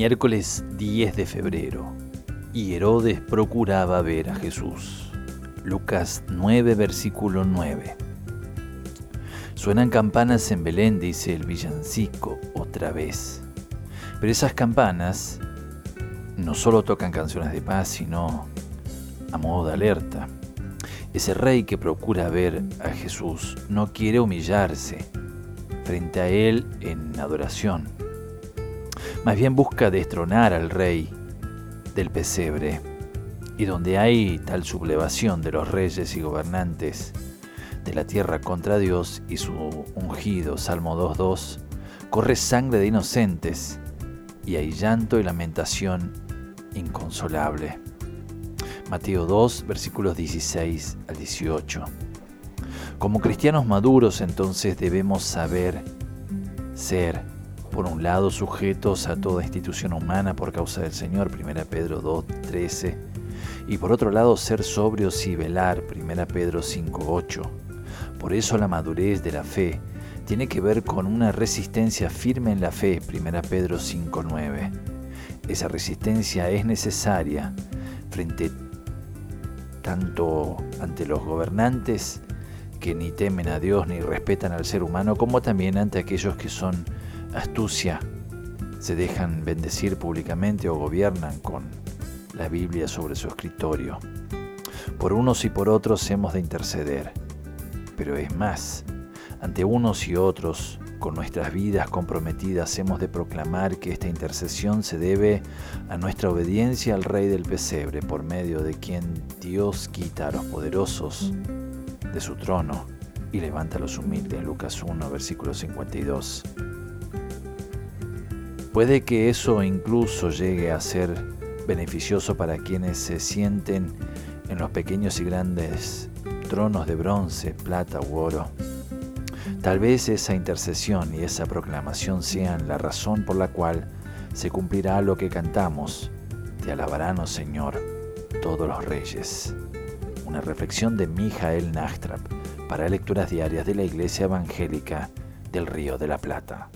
Miércoles 10 de febrero. Y Herodes procuraba ver a Jesús. Lucas 9, versículo 9. Suenan campanas en Belén, dice el villancico, otra vez. Pero esas campanas no solo tocan canciones de paz, sino a modo de alerta. Ese rey que procura ver a Jesús no quiere humillarse frente a él en adoración más bien busca destronar al rey del pesebre. Y donde hay tal sublevación de los reyes y gobernantes de la tierra contra Dios y su ungido, Salmo 2.2, corre sangre de inocentes y hay llanto y lamentación inconsolable. Mateo 2, versículos 16 al 18. Como cristianos maduros entonces debemos saber ser por un lado sujetos a toda institución humana por causa del Señor, 1 Pedro 2.13, y por otro lado ser sobrios y velar, 1 Pedro 5.8. Por eso la madurez de la fe tiene que ver con una resistencia firme en la fe, 1 Pedro 5.9. Esa resistencia es necesaria frente tanto ante los gobernantes que ni temen a Dios ni respetan al ser humano, como también ante aquellos que son astucia, se dejan bendecir públicamente o gobiernan con la Biblia sobre su escritorio. Por unos y por otros hemos de interceder, pero es más, ante unos y otros, con nuestras vidas comprometidas, hemos de proclamar que esta intercesión se debe a nuestra obediencia al Rey del Pesebre, por medio de quien Dios quita a los poderosos de su trono y levanta a los humildes. Lucas 1, versículo 52. Puede que eso incluso llegue a ser beneficioso para quienes se sienten en los pequeños y grandes tronos de bronce, plata u oro. Tal vez esa intercesión y esa proclamación sean la razón por la cual se cumplirá lo que cantamos. Te alabarán, oh Señor, todos los reyes. Una reflexión de Mijael Nachtrap para lecturas diarias de la Iglesia Evangélica del Río de la Plata.